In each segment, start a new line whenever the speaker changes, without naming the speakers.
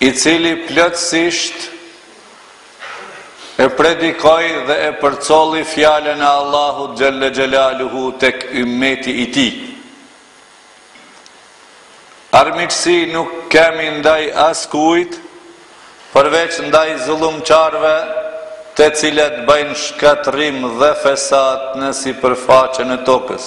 i cili plotësisht e predikoi dhe e përcolli fjalën e Allahut xhelle xhelaluhu tek ymmeti i tij. Armiqësi nuk kemi ndaj askujt përveç ndaj zullumqarëve të cilët bëjnë shkatërrim dhe fesat në sipërfaqen e tokës.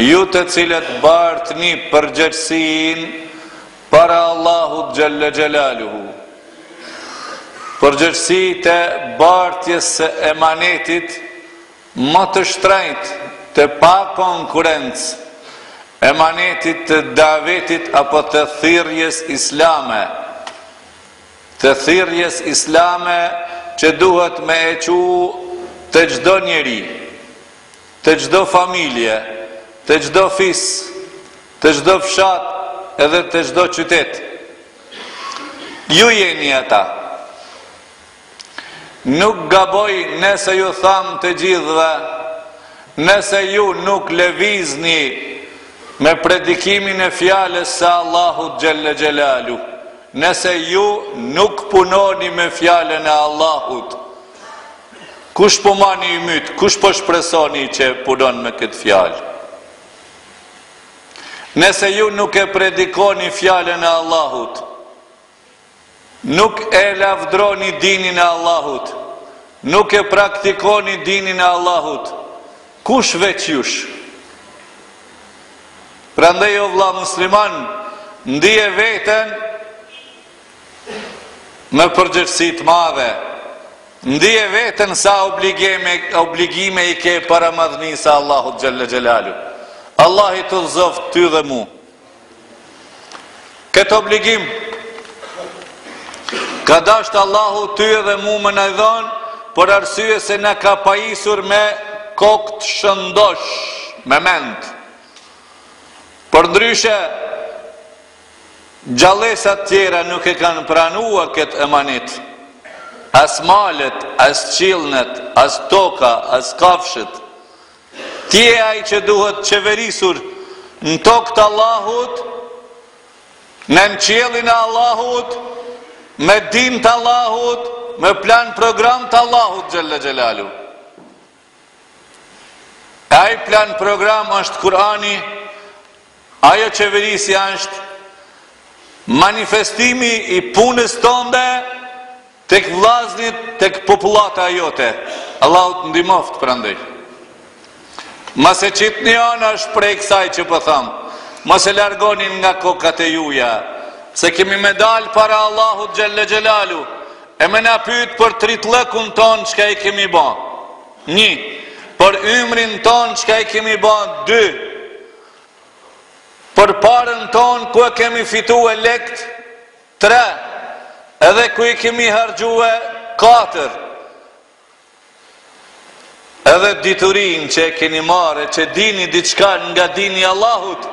Ju të cilët bartni përgjegjësinë para Allahut xhelle xhelaluhu. Përgjegjësi të bartjes së emanetit më të shtrenjtë të pa konkurrencë, emanetit të davetit apo të thirrjes islame. Të thirrjes islame që duhet me e çu te çdo njeri. Te çdo familje, te çdo fis, te çdo fshat edhe te çdo qytet. Ju jeni ata. Nuk gaboj nëse ju tham të gjithëve, nëse ju nuk lëvizni me predikimin e fjalës së Allahut xhelle xhelalu, nëse ju nuk punoni me fjalën e Allahut, Kush po mani i myt, kush po shpresoni që punon me këtë fjalë? Nëse ju nuk e predikoni fjalën e Allahut, nuk e lavdroni dinin e Allahut, nuk e praktikoni dinin e Allahut, kush veç jush? Prandaj o vla musliman, ndije veten, me përgjegjësi të madhe, ndije veten se obligime, obligime i ke para madhnisë së Allahut xhalla xhelalu. Allah i udhëzoft ty dhe mu. Këtë obligim ka dasht Allahu ty dhe mu me na dhon për arsye se na ka pajisur me kokë t'shëndosh, me mend. Përndryshe, Gjallesat tjera nuk e kanë pranua këtë emanet. As malet, as qillnat, as toka, as kafshët. Ti je ai që duhet qeverisur në tokë të Allahut, nën qiellin e Allahut, me din të Allahut, me plan program të Allahut, xhelle xhelalu. E ai plan program është Kurani, ajo qeverisi është manifestimi i punës tënde tek vllaznit, tek popullata jote. Allahu të ndihmoftë. Prandaj mos e qitni anësh prej kësaj që po tham, mos e largoni nga kokat e juja, se kemi me dal para Allahut xhelle xhelaluhu, E me na pyet për xhahillëkun tonë çka i kemi ba. Një, për ymrin tonë çka i kemi ba. Dy, për parën tonë ku e kemi fitue lekt. Tre, edhe ku i kemi harxhue. Katër, Edhe diturinë që e keni marrë, që dini diçka nga dini i Allahut,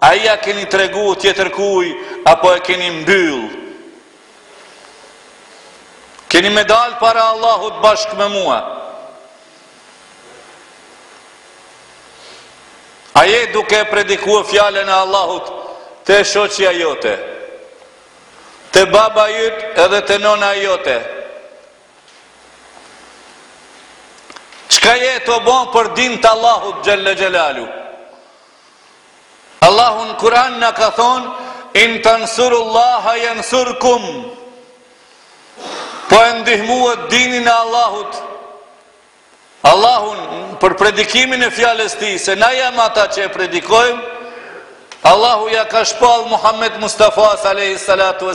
a ia keni tregu tjetërkujt, apo e keni mbyll. Keni me dal para Allahut bashkë me mua. A je duke e predikua fjalën e Allahut te shoqja jote, te baba jyt edhe te nona jote, Çka je tu bon për din të Allahut xhelle xhelaluhu? Allahu n'Kur'an na ka thonë, in tensurullahe jensurkum, po e ndihmuat dinin e Allahut, Allahun për predikimin e fjalës tij, se na jem ata që e predikojmë, Allahu ja ka shpall Muhammed Mustafa, alejhi salatu ve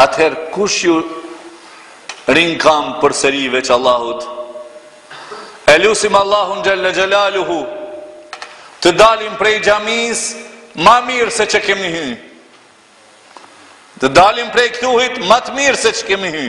Atëherë kush ju rri n'kamë përsëri veç Allahut E lusim Allahun xhelle xhelaluhu Të dalim prej xhamisë Ma mirë se që kemi hy Të dalim prej këtuhit Ma të mirë se që kemi hy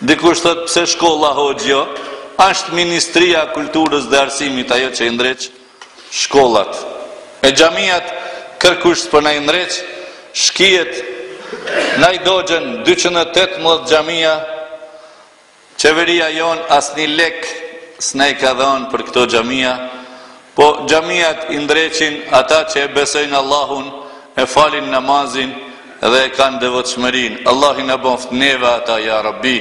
Dikush thotë pse shkolla hoxhë jo, asht ministria e kulturës dhe arsimit ajo që i ndreq shkollat e xhamiat kërkush s'po na i ndreq shkijet na i dogjën dyqind e tetëmbëdhjetë xhamia qeveria jonë asnji lek s'na i ka dhanë për këto xhamia Po xhamiat i ndreqin ata që e besojnë Allahun, e falin namazin dhe e kanë devotshmërinë. Allahi na boftë neve ata ja Rabbi.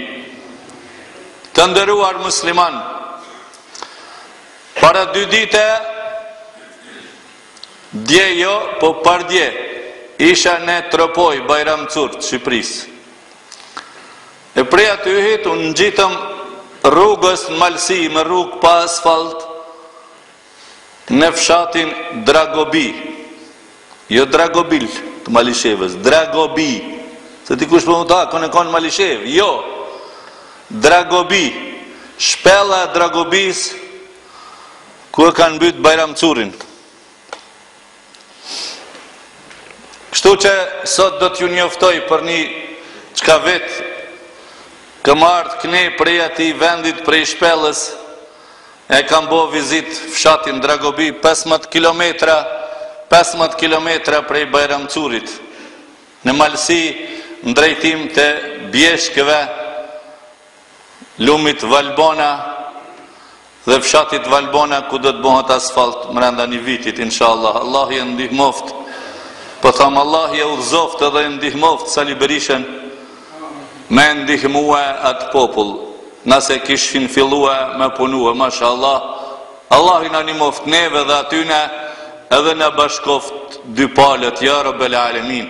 Të nderuar musliman, para dy dite dje jo, po pardje isha në Tropojë, Bajram Curr të Shqipërisë. E prej atyhit unë u ngjita rrugës në malësi me rrugë pa asfalt në fshatin Dragobi, jo Dragobil të Malishevës, Dragobi, se dikush po mendon, ka konë Malishevë, jo, Dragobi, shpella e Dragobisë, ku e kanë mbytë Bajram Curin. Kështu që sot do t'ju njoftoj për një çka vet kam ardhë këtu prej atij vendit prej shpellës e kam bo vizit fshatin Dragobi 15 km 15 km prej Bajram Currit në Malësi në drejtim të bjeshkëve lumit Valbona dhe fshatit Valbona ku do të bohet asfalt mrenda një vitit inshallah Allahu e ndihmoft po tham Allahu e udhëzoft edhe e ndihmoft Sali Berishën me e ndihmue atë popull nëse kishin fillue me punue mashallah Allahu na ndihmoft neve dhe atyne edhe na bashkoft dy palët ja rabbel alemin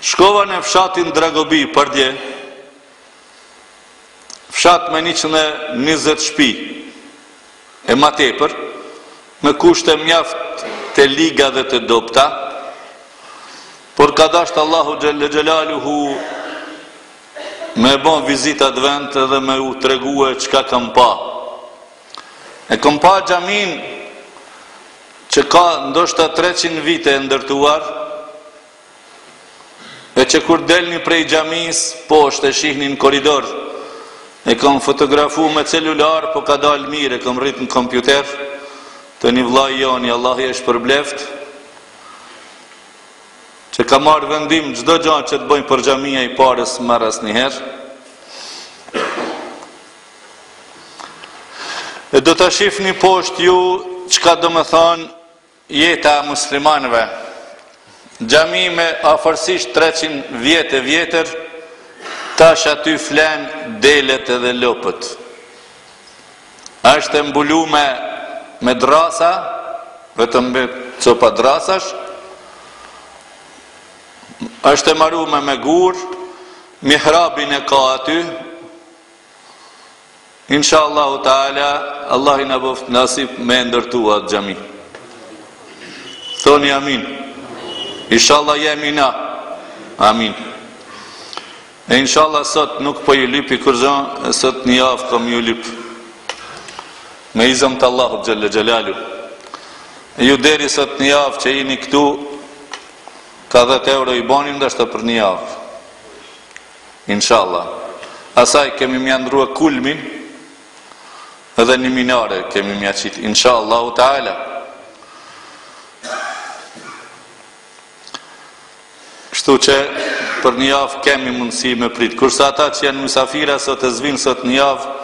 Shkova në fshatin Dragobi pardje, fshat me 120 shpi e ma tepër, me kushte mjaft të liga dhe të dobta, por ka dashtë Allahu xhel-le xhelaluhu me e bo vizitë at vend dhe me u tregue çka kam pa. E kam pa xhaminë që ka ndoshta treqind vite e ndërtuar, e që kur delni prej xhamisë, poshtë e shihni në korridor, e kam fotografu me celular, po ka dalë mirë, e kam rrit në kompjuter, te një vllai joni, Allahu e shpërbleftë, që ka marrë vendim çdo gjë që të bëjmë për xhami, ai pare s'merr asnjëherë. E do ta shifni poshtë ju çka domethonë jeta e muslimanëve. Xhami me afërsisht 300 vjetë e vjetër, tash aty flen delet edhe lopët. Ashtë e mbulume me drrasa, vetëm me copa drrasash, është e marume me gurë, mihrabin e ka aty, Inshallahu Teala Allahi na bëftë nasip me e ndërtu atë xhami. Thoni amin. Inshallah jemi na. Amin. E inshallah sot nuk po ju lipi kurgjo, sot një javë kom ju lip. Me izëm të Allahu Xhelle Xhelalu. E ju deri sot një javë që jini këtu, ka 10 euro i boni ndoshta për një javë. Inshallah. Asaj kemi me ja ndrru kulmin edhe një minare kemi me ja qitë. Inshallahu ta'ala. Kështu që për një javë kemi mundësi me pritë. Kurse ata që janë mësafira sot e s'vijnë sot një javë,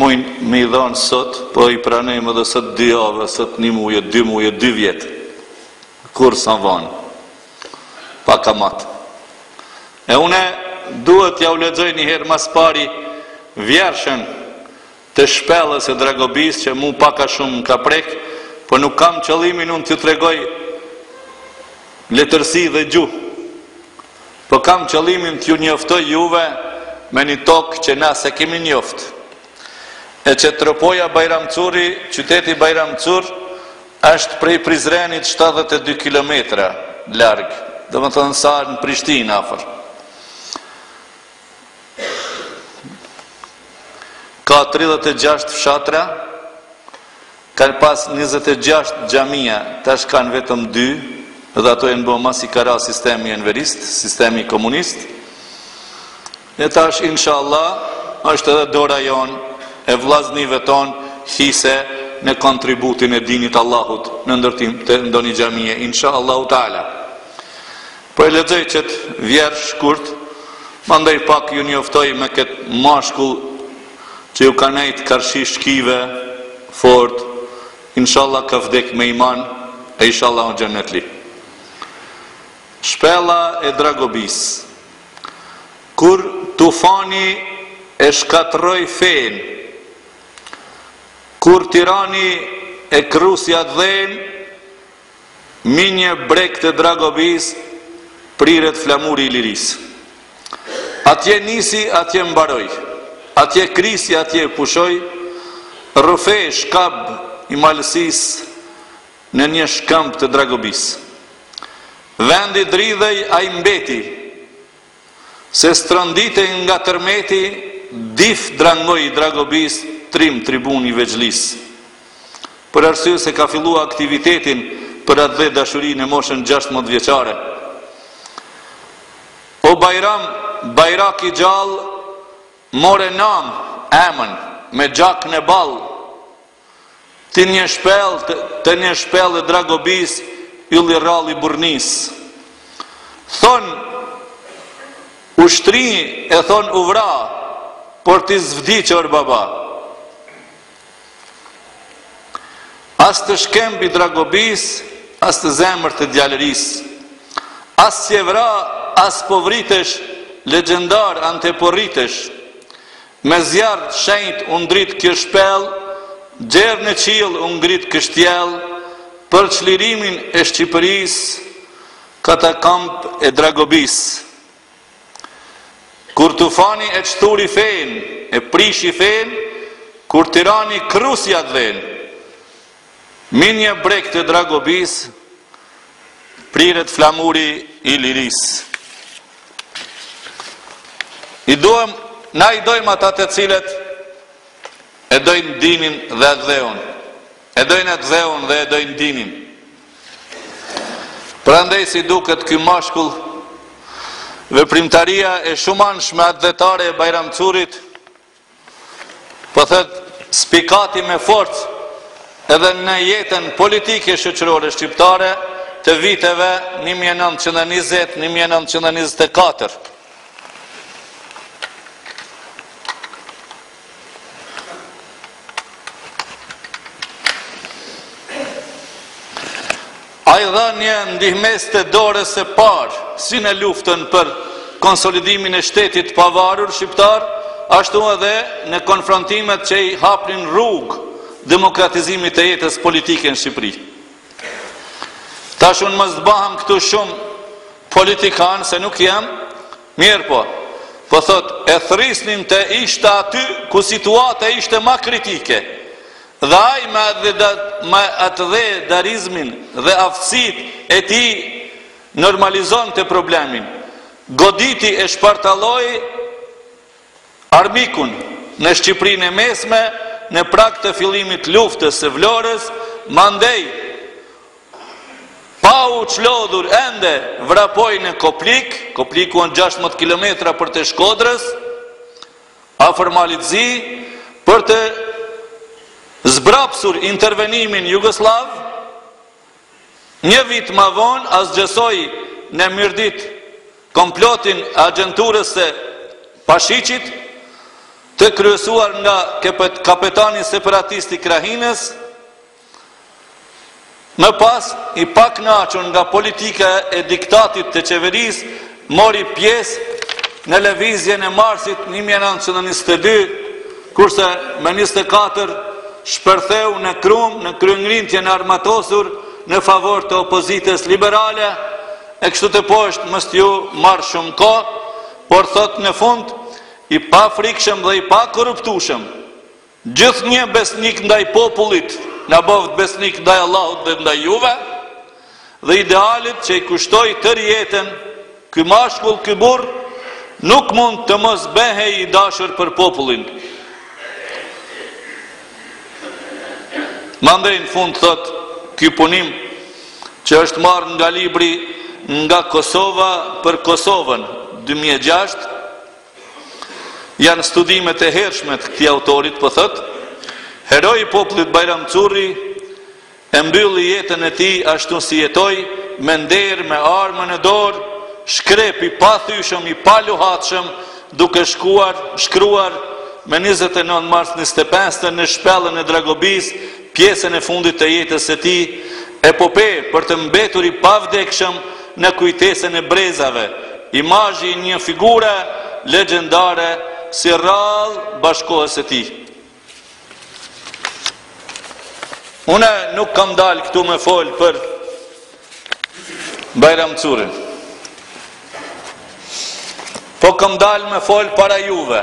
mujnë me i dhanë sot, po i pranojmë edhe sot dy javë, sot një muj, dy muj, dy vjetë. Kur s'a vonë. Pa ka matë. E une duhet t'ja u lexoj një herë mas pari vjershën të shpellës së Dragobisë që mu pak a shumë m'ka prek, po nuk kam qëllimin unë t'ju tregoj letërsi dhe gjuhë, po kam qëllimin t'ju njoftoj juve me një tokë që na s'e kemi njoftë. E që Tropoja, Bajram Curri, qyteti Bajram Curr, Është prej Prizrenit shtatëdhjetë e dy kilometra larg, domethënë sa në Prishtinë afër. Ka tridhjetë e gjashtë fshatra, kanë pas njëzet e gjashtë xhamia, tash kanë vetëm dy, dhe ato janë bo masi ka ra sistemi enverist, sistemi komunist. E tash inshallah është edhe dora jonë e vllaznive tonë hise në kontributin e dinit Allahut në ndërtim të ndonjë xhamie inshallah taala. Po e lexoj qet vjersh shkurt, mandej pak ju njoftoj me kët mashkull që ju ka nejt karshi shkive fort inshallah ka vdek me iman e inshallah xhenetli. Shpella e Dragobisë. Kur tufani e shkatërroi fenë, Kur tirani e krrusi atdhenë, Mbi një breg të Dragobisë priret flamuri i lirisë. Atje nisi, atje mbaroi, atje krisi, atje pushoi, Rrufe, shkab i malësisë, në një shkëmb të Dragobisë. Vendi dridhej ai mbeti se s'tronditej nga tërmeti dif dragoi i Dragobisë trim tribun i vegjlisë. Për arsye se ka fillua aktivitetin për atdhedashuri në moshën gjashtëmbëdhjetë vjeçare. O Bajram, bajrak i gjallë, more nam, emrin, me gjak në ballë, Te një shpellë, te, te një shpellë e Dragobisë, yll i rrallë i burrnisë. Thonë, u shtri e thonë u vra, por ti s'vdiqe or baba. As te shkëmbi i Dragobisë, as te zemrat e djalërisë. As je vra, as po vritesh, legjendar Ante po rritesh. Me zjarr t'shenjtë u ndrit kjo shpellë, gjer në qiell u ngrit kështjellë, për çlirimin e Shqipërisë, katakomb e Dragobisë. Kur tufani e çthuri fenë, e prishi fenë, kur tirani krrusi atdhenë, Mbi një breg të Dragobisë priret flamuri i lirisë. I duam, na i dojmë ata të cilët e dojnë dinin dhe atdheun. E dojnë atdheun dhe e dojnë dinin. Prandaj si duket ky mashkull veprimtaria e shumanshme atdhetare e Bajram Curit, Po thotë spikati me forcë edhe në jetën politike e shoqërore shqiptare të viteve një mijë e nëntëqind e njëzet, një mijë e nëntëqind e njëzet e katër. Ai dha një ndihmesë të dorës së parë si në luftën për konsolidimin e shtetit të pavarur shqiptar, ashtu edhe në konfrontimet që i hapnin rrugë demokratizimit të jetës politike në Shqipëri. Tash unë mos bahem këtu shumë politikan se nuk jam, mirëpo, po thotë, e thrisnim të ishte aty ku situata ishte ma kritike. Dhe ai me atdhetarizmin dhe aftësitë e tij normalizonte problemin. Goditi e shpartalloi armikun në Shqipërinë e Mesme në prag të fillimit të Luftës së Vlorës, mandej pa u çlodhur ende vrapoi në Koplik, Kopliku është gjashtëmbëdhjetë kilometra përtej Shkodrës, Afër Malit të Zi, për të zbrapsur intervenimin jugosllav, një vit ma vonë asgjësoi në Mirditë komplotin e agjenturës së Pashiqit, të kryesuar nga kapetani separatist i krahinës, Më pas, i pakënaqur nga politika e diktatit të qeverisë, mori pjesë në lëvizjen e marsit një mijë e nëntëqind e njëzet e dy, kurse më njëzet e katër shpërtheu në Krumë në kryengritjen e armatosur në favor të opozitës liberale, e kështu teposhtë mos t'ju marr shumë kohë, por thotë në fund, i pafrikshëm dhe i pakorruptueshëm. Gjithnjë besnik ndaj popullit na bëftë besnik ndaj Allahut dhe ndaj juve dhe idealit që i kushtoi tërë jetën ky mashkull ky burrë nuk mund të mos bëhej i dashur për popullin mandej në fund thotë ky punim që është marrë nga libri nga Kosova për Kosovën dy mijë e gjashtë Janë studimet e hershme të këtij autorit, po thotë, Heroi i popullit Bajram Curri e mbylli jetën e tij ashtu si jetoi, me nder, me armën në dorë, shkrep i pathyshëm, i paluhatshëm, duke shkuar, shkruar, me njëzet e nëntë mars njëzet e pesë në shpellën e Dragobisë, pjesën e fundit të jetës së tij, epopenë për të mbetur i pavdekshëm në kujtesën e brezave, imazhi i një figure legjendare si rrallë bashkëkohës të tij. Unë nuk kam dalë këtu me fol për Bajram Currin. Po kam dalë me fol para juve.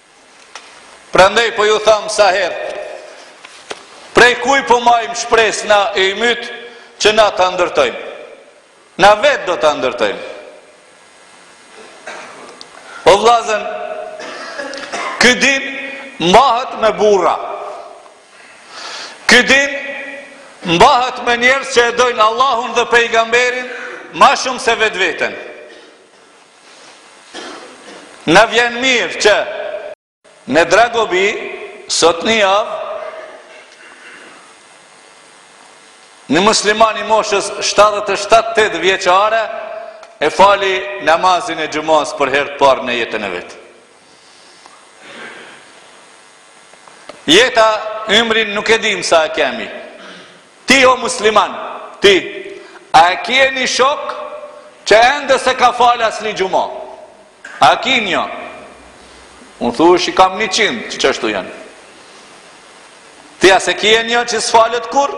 Prandaj po ju thamë sa herë, prej kuj po majmë shpresë na, ej ymet që na ta ndërtojmë. Na vetë do ta ndërtojmë. O vllazën, ky din mbahet me burra. Ky din mbahet me njerëz që e dojnë Allahun dhe pejgamberin ma shumë se vetveten. Na vjen mirë që në Dragobi sot një javë ni musliman i moshës 77-8 vjeçare e fali namazin e xhumas për herë të parë në jetën e vet. Jeta ymrin nuk e dim sa e kemi. Ti o musliman, ti, a e ki një shok që ende se ka falë asnjë xhuma? A e ki një? Unë thush i kam njëqind që qashtu janë. Ti a s'e ki një që s'falet kurr?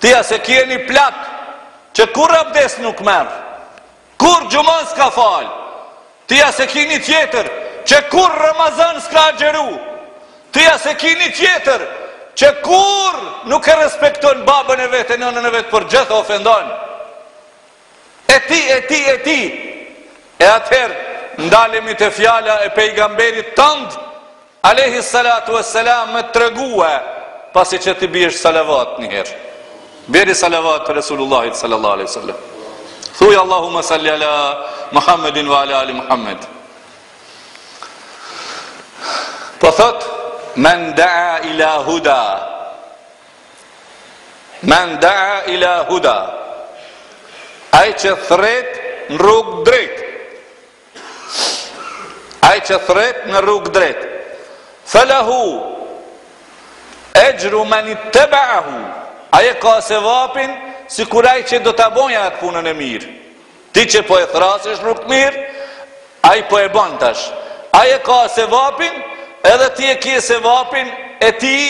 Ti a s'e ki një plak që kurr abdes nuk merr? Kurr xhuma s'ka falë Ti a s'e ki një tjetër Që kurr ramazan s'ka agjëru Ti a s'e ki një tjetër Që kurr nuk e respekton Babën e vet e nanën e vet Po gjithë ofendon E ti e ti e ti E atëherë Ndalemi te fjala e pejgamberit tand Alejhi salatu ve selam me tregue pasi që ti biesh salavat një herë. Bjeri salavat për Resulullahit sallallahu alaihi sallam. Thuj Allahumma salli ala Muhammedin wa ala ali Muhammed. Po thot, men daa ila huda. Men daa ila huda. Ai që thret në rrugë t'drejtë. Ai që thret në rrugë t'drejtë. Falahu ejru men ittaba'ahu. Ai e ka sevapin sikur ai që do ta bojë atë punën e mirë. Ti që po e thret në rrugë të mirë, ai po e bon tash. Ai e ka sevapin, edhe ti e ke sevapin e tij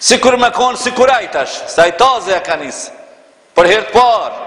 sikur me kon sikur ai tash, sa i taze e ka nis. Për herë të parë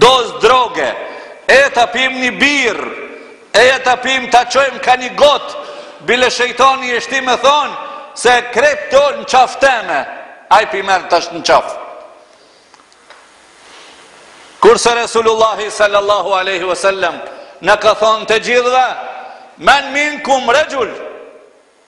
dozë droge, eja ta pimë një birrë, eja ta pimë ta çojmë ka një gotë, bile shejtani e shtin me thonë se krejt këto në qafë teme, ai p'i merr tash në qafë. Kurse Resulullahi sallallahu aleyhi vësallem na ka thonë të gjithve, men minkum rexhul,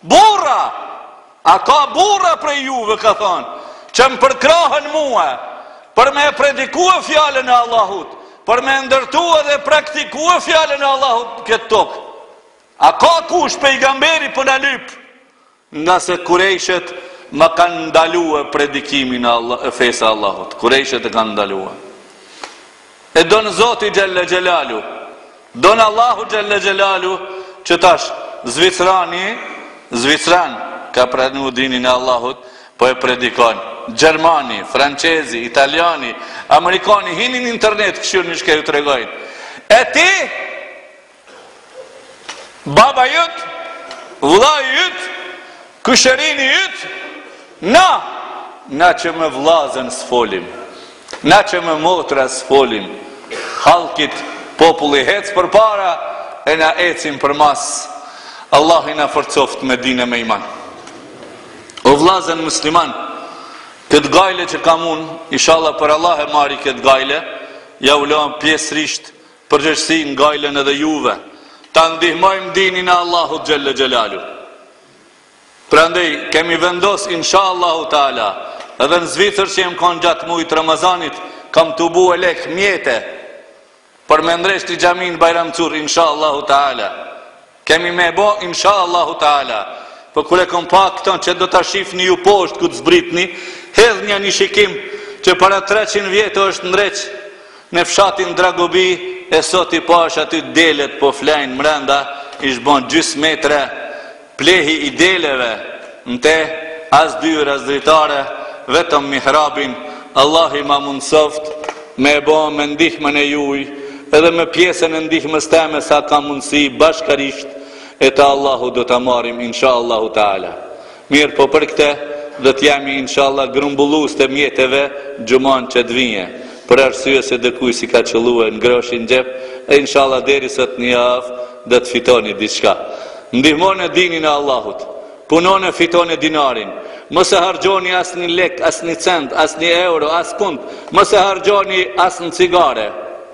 Burra! A ka burra prej juve, ka thanë, që më përkrahin mue, për me e predikue Fjalën e Allahut, për me e ndërtue dhe praktikue Fjalën e Allahut në këtë tokë? A ka kush pejgamberi po na lyp? Ngase Kurejshet ma kanë ndalue predikimin e Fesë së Allahut. Kurejshet e kanë ndalue. E don Zoti Xhelle Xhelalu. Don Allahu Xhelle Xhelalu që tash Zvicrani, Zvicran ka pranu dinin e Allahut, po e predikon. Gjermani, Francezi, Italiani, Amerikani, hini në internet kshyrni çka ju tregojnë. E ti, Baba yt, vllai yt, kushërini yt, na, na që me vllazën s'folim, na që me motra s'folim, hallkit populli hec përpara, e na ecim përmas, Allahi na forcoftë me din e me iman. O vllazën musliman, këtë gajle që kam unë, inshalla për Allah e marri këtë gajle, jau lo pjesërisht, Përgjegjësinë, gajlen edhe juve, ta ndihmojmë dinin e Allahut Xhelle Xhelalu. Prandej, kemi vendos, insha Allahu Teala, edhe në Zvicër që jam konë gjatë mujit të Ramazanit, kam tubue lekë, mjete, për me ndreq xhaminë Bajram Curr, insha Allahu Teala. Kemi me e bo insha Allahu Teala. Po kur e kom pa këtë që do ta shifni ju poshtë kur të zbritni, hedhni një shikim që para 300 vjetë është ndreq në fshatin Dragobi e sot i pash aty delet po flejnë mrenda isht bon gjys metre plehi i deleve N'te as dyer as dritare vetëm mihrabin Allahi ma mundësoft me e bo me ndihmën e juj edhe me pjesën e ndihmës teme sa kam mundësi bashkarisht dashtë Allahu do ta marrim inshallahu teala mirpo për kte do të jemi inshallah grumbullues të mjeteve xhumanë që të vije për arsye se dëkuj s'i ka qëllue groshi në xhep e inshallah deri sot në javë Do të fitoni diçka. Ndihmone dinin e Allahut. Punone fitone dinarin. Mos e harxhoni asnjë lek, asnjë cent, asnjë euro, askund. Mos e harxhoni as në cigare.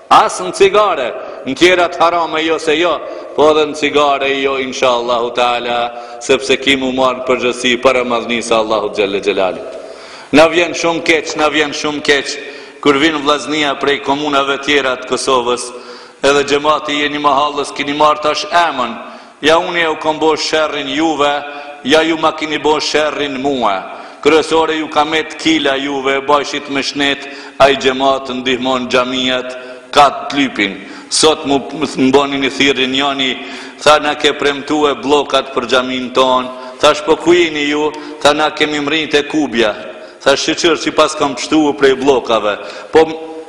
As në cigare. Në tjerat harame jo se jo, po edhe në cigare jo insha Allahu Teala, sepse ki mu marr në përgjegjësi para madhnisë së Allahut Xhelle Xhelalu. Na vjen shumë keq, na vjen shumë keq kur vin vllaznia prej komunave tjera të Kosovës, Edhe xhemati Jeni Mahallës kini marrë tash emën ja unë jau kam bo sherrin juve ja ju ma kini bo sherrin mua kryesore ju ka met kila juve bajshit me shnet ai xhemat ndihmon xhamiat ka t'lypin sot më bani një thirrje njani tha na ke premtue bllokat për xhamin tonë thash po ku jini ju tha na kemi mri te kubja thash shyqyr që paskam pshtue prej bllokave po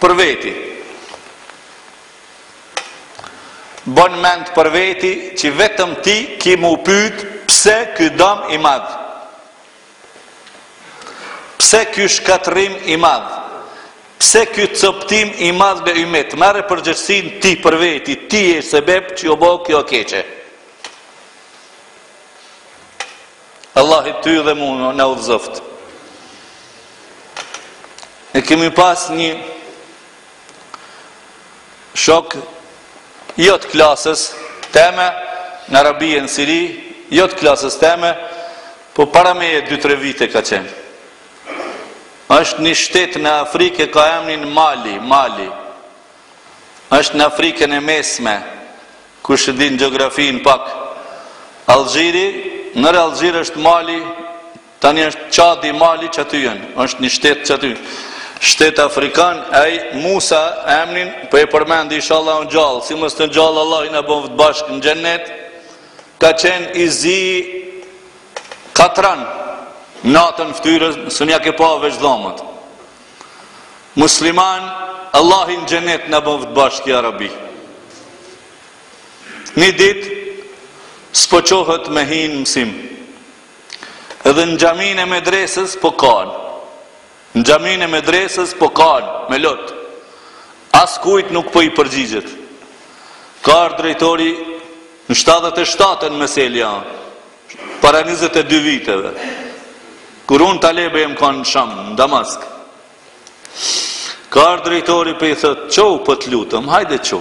Për veti Bën mend për veti Që vetëm ti ki mu pyt Pse ky dëm i madh Pse ky shkatrim i madh Pse ky coptim i madh n'ymet Merre përgjegjësinë ti për veti Ti je sebep që o bo kjo keqe Allahi ty dhe mu në udhëzoft. E kemi pas një shok jo t'klasës teme në Arabi e në Siri, jot klasës teme, po para meje 2-3 vite ka qenë. është një shtet në Afrikë ka emnin Mali, Mali. Është në Afrikën e Mesme, kush e din gjeografinë pak. Alxhiri, nër Alxhir është Mali, tani është Çadi, Mali qaty janë, është një shtet qaty. Shtet afrikan, ai Musa emnin po e përmendi inshallah â gjallë, si mos â gjallë Allahi na bëftë bashkë në xhennet. Ka qenë i zi katran natën ftyrës, s'u ja ke pa veç dhomët. Musliman Allahi në xhenet na bëftë bashkë ja Rabi. Një ditë s'po çohet me hi në mësim. Edhe në xhaminë e medresës po kan. Në xhaminë e medresës po kan me lot. Askujt nuk po i përgjigjet. Ka ardh drejtori në 77-ën meselan. Para njëzet e dy viteve, kur unë talebe jem kan në Sham, në Damask, ka ardhë drejtori po i thotë, çu po të lutem, hajde çu.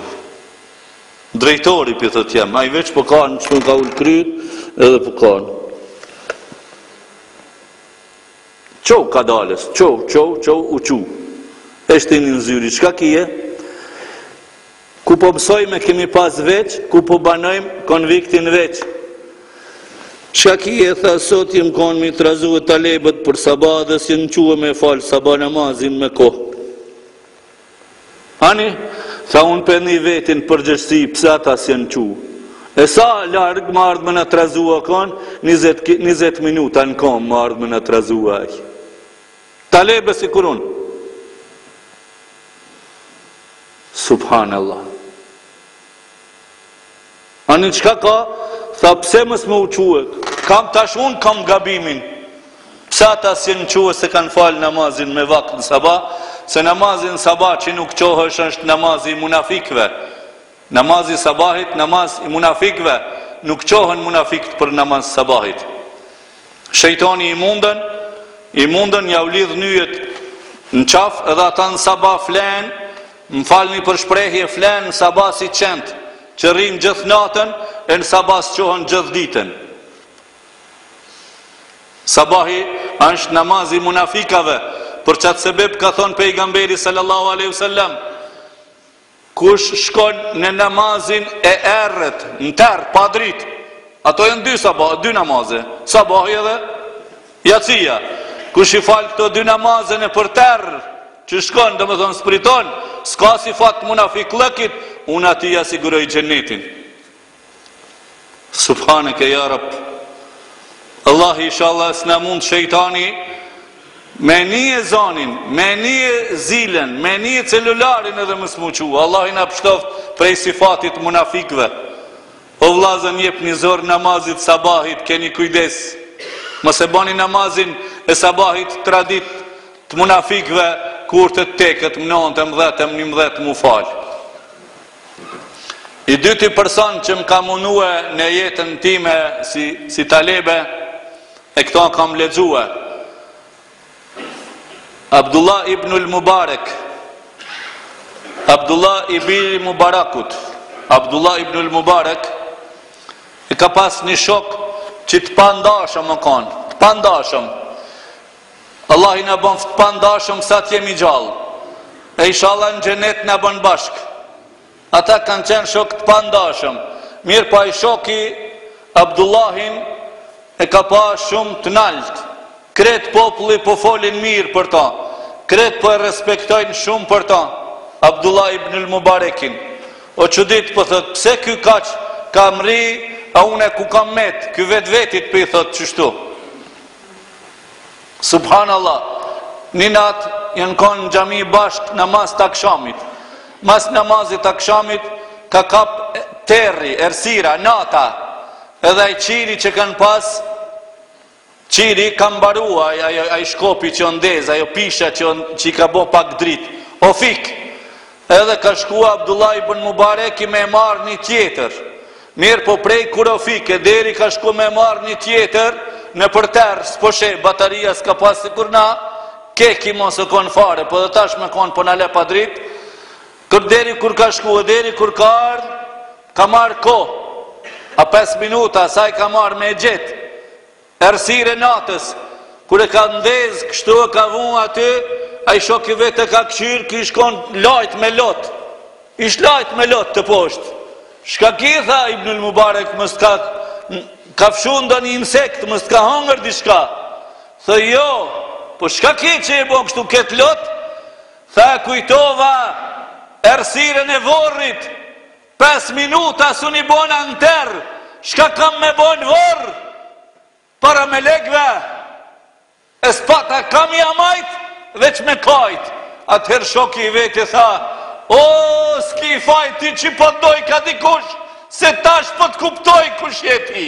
Drejtori po i thotë jam, ai veç po kan e ka ul kryt, edhe po kan. Çou kadalë, çou, çou, çou, u çu. E shtini në zyre, çka ki? Ku po mësojmë e kemi pas veç, ku po banojmë konviktin veç. Çka ki e tha sot jam kon m'i trazue talebet për saba dhe s'jan çu me falë saba namazin me kohë. Ani, tha unë po e di vetin përgjegjësi pse ata s'jan çu. E sa largë me ardh me na trazu ai kan, 20 minuta në kam me ardh me na trazu e kon. Talebe sikur unë Subhan Allah Ani çka ka Tha pse mos me u çue Kam tash unë kam gabimin Pse ata s'jan çue s'e kanë fal namazin me vakt në sabah Se namazin në sabah që nuk çohesh është namazi i munafikve Namazi i sabahit namaz i munafikëve, nuk çohen munafikët për namaz sabahit. Shejtani i mund, i mund jau lidh nyjet në qafë edhe ata në sabah flen, më falni për shprehje flen në sabah si qent, që rrin gjithë natën e në sabah s'çohen gjithë ditën. Sabahi është namazi i munafikave, për qat sebeb ka thon pejgamberi sallallahu alaihi wasallam, Kush shkon në namazin e errët, në terr, pa dritë, ato janë dy sabah, dy namaze, sabahi edhe jacija. Kush i fal këto dy namaze nëpër terr, që shkon, domethonë, spriton, s'ka sifat munafikllëkit, unë atij ja siguroj xhenetin. Subhaneke ja Rabb. Allahi inshallah s'na mund shejtani me ni ezanin, me ni zile, me ni celular edhe me s'u çu. Allahi na pshtoftë prej sifatit të munafikëve. O vllazën jepni zor namazit t'sabahit, keni kujdes. Mos e bani namazin e sabahit traditë të munafikëve kur të teket më 9, më 10, më 11 m'u fal. I dyti person që më ka munue në jetën time si, si talebe, e këto kam lexue. Abdullah ibnul Mubarek, Abdullah i biri Mubarakut, Abdullah ibnul Mubarek, e ka pas një shok që të pandashëm jan kanë, të pandashëm, Allahi na bon të pandashëm sa të jemi gjallë e ishalla në xhenet na ban bashkë. Ata kanë qenë shokë të pandashëm, mirëpo ai shoki Abdullahin e ka pa shumë të naltë. Krejt populli po folin mirë për ta, krejt po e respektojnë shumë për ta, Abdullah ibnul Mubarekin. O çudit po thotë, pse ky kaq ka mrri, a une ku kam met, ky vetvetit po i thotë qështu. Subhanallah Një natë janë kanë në xhami bashkë namaz të akshamit. Mas namazit të akshamit ka kap terri, errësira, nata. Edhe ai qiri që kanë pas, qiri ka mbaru, ai shkopi që o ndez, ajo pisha që, që i ka bo pak dritë. O fik, Edhe ka shkua Abdullah ibn Mubareki me e marr një tjetër, mirëpo prej kur o fik e deri ka shku me e marr një tjetër, nëpër terr s'po sheh bateria s'ka pas sikur na, KEK-i me s'u konë fare, po edhe tash me konë po na le pa dritë, kur deri kur ka shku e deri kur ka ardh, ka marr kohë, a 5 minuta, a sa i ka marr me e gjet, Errësira e natës, kur e ka ndez, kështu e ka vu aty, ai shoki i vet e ka këqyrë, ky ish kon lajt me lot, ish lajt me lot teposhtë. Shka ki, tha Ibnul Mubarek, mos t'ka kafshu ndonjë insekt, mos t'ka hongër diçka. Tho jo, po shka ki që je bo kështu krejt lot, tha e kujtova errësirën e vorrit, Pesë minuta s'u ni bon anter, çka kam me bo n'vorr, para melekve, e s'pata kah m'ia majt, veç me kajt, atëher shoki i vet i tha, o s'ki faj ti çi po t'dojka dikush, se tash po të kuptoj kush je ti.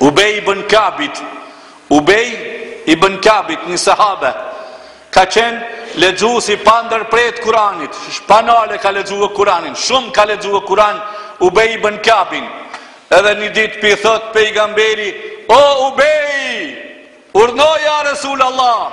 Ubej ibn Ka'bit, Ubej ibn Ka'bit, një sahabe, ka qenë lexues i pandërprerë Kur'anit, pa nale ka lexue Kur'anin, shumë ka lexue Kur'an Ubej ibn Ka'bi. Edhe një ditë pi thot pejgamberi, "O Ubej, urdhno ja Resulallah."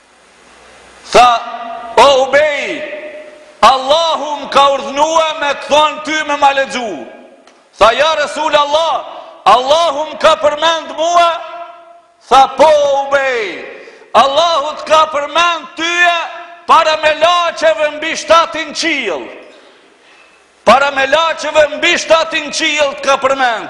Tha, O Ubej, Allahu më ka urdhënue me të thonë ty me ma lexu. Tha, Ja Resulallah, Allahu më ka përmend mue? Tha, Po o Ubej, Allahu të ka përmend tye para melaqeve mbi shtatin qiell. Para melaqeve mbi shtatin qiell të ka përmend.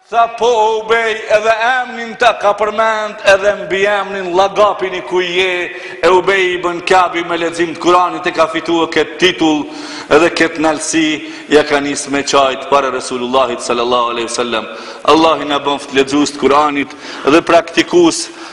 Tha po o Ubej edhe emnin ta ka përmend edhe mbiemnin llagapin i kuj je e Ubej ibn Ka'bi me lexim të kuranit e ka fitue këtë titull edhe këtë nalësi ja ka nis me qajt para Resulullahit sallallahu aleyhi sallam Allahi na bënft lexus të kuranit edhe praktikus